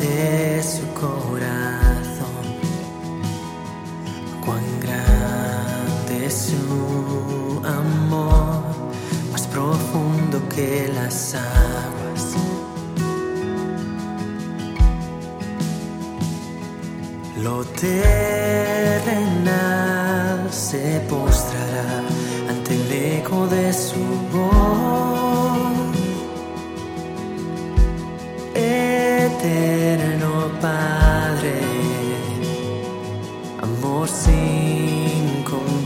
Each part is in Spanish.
de su corazón. Cuán grande es su amor, más profundo que las aguas. Lo terrenal se postrará ante el eco de su voz. Eterno Padre, amor sin comparación.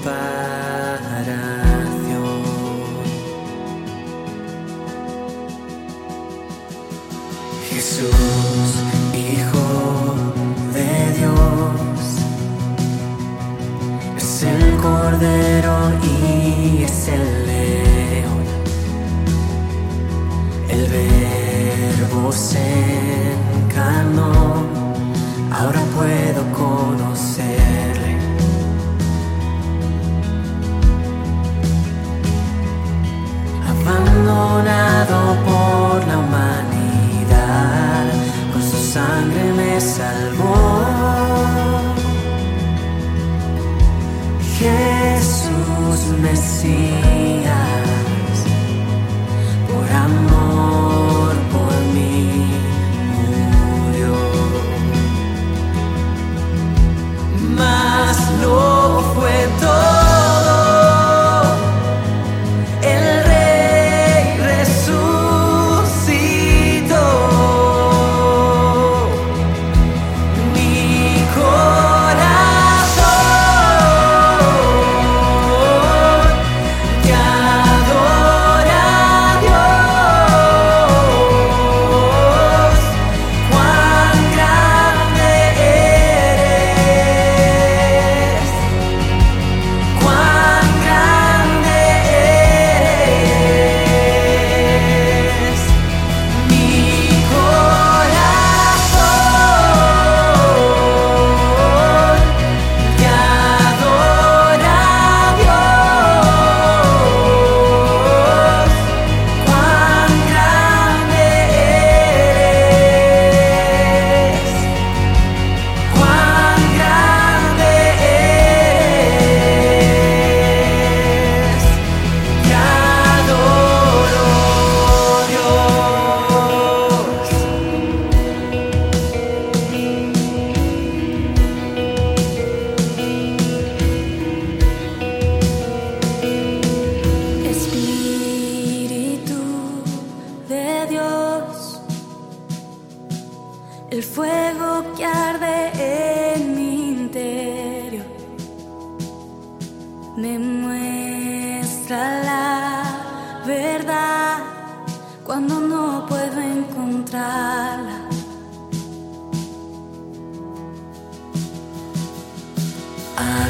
Jesús, Hijo de Dios, es el Cordero y es el Verbo se encarnó, ahora puedo conocerle. Abandonado por la humanidad, con su sangre me salvó.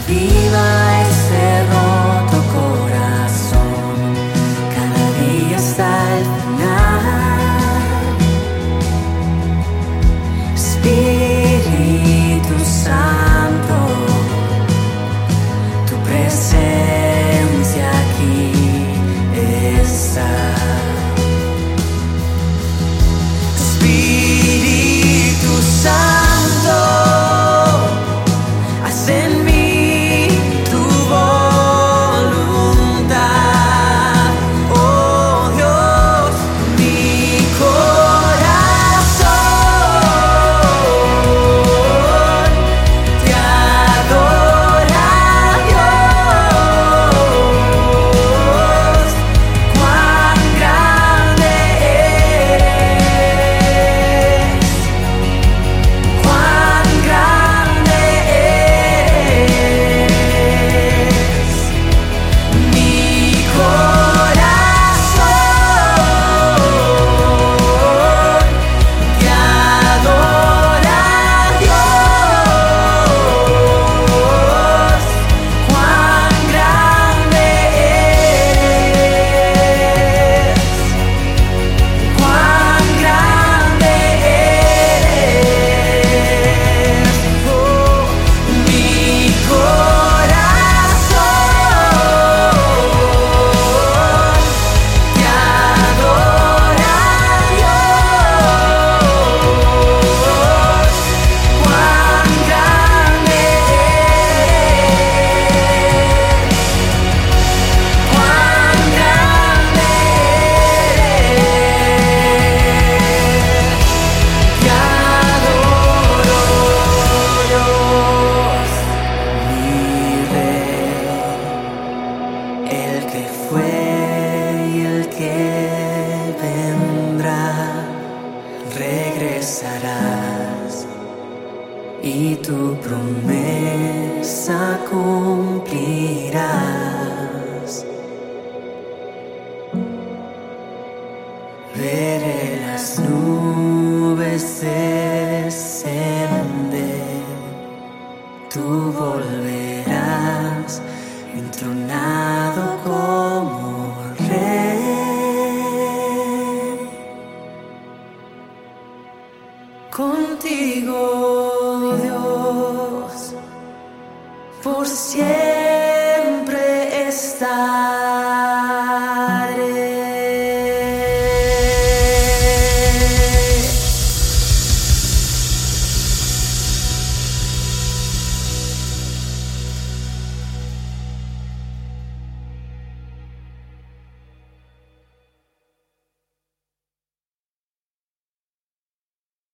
Aviva y tu promesa cumplirás. Veré las nubes descender, tú volverás. por siempre.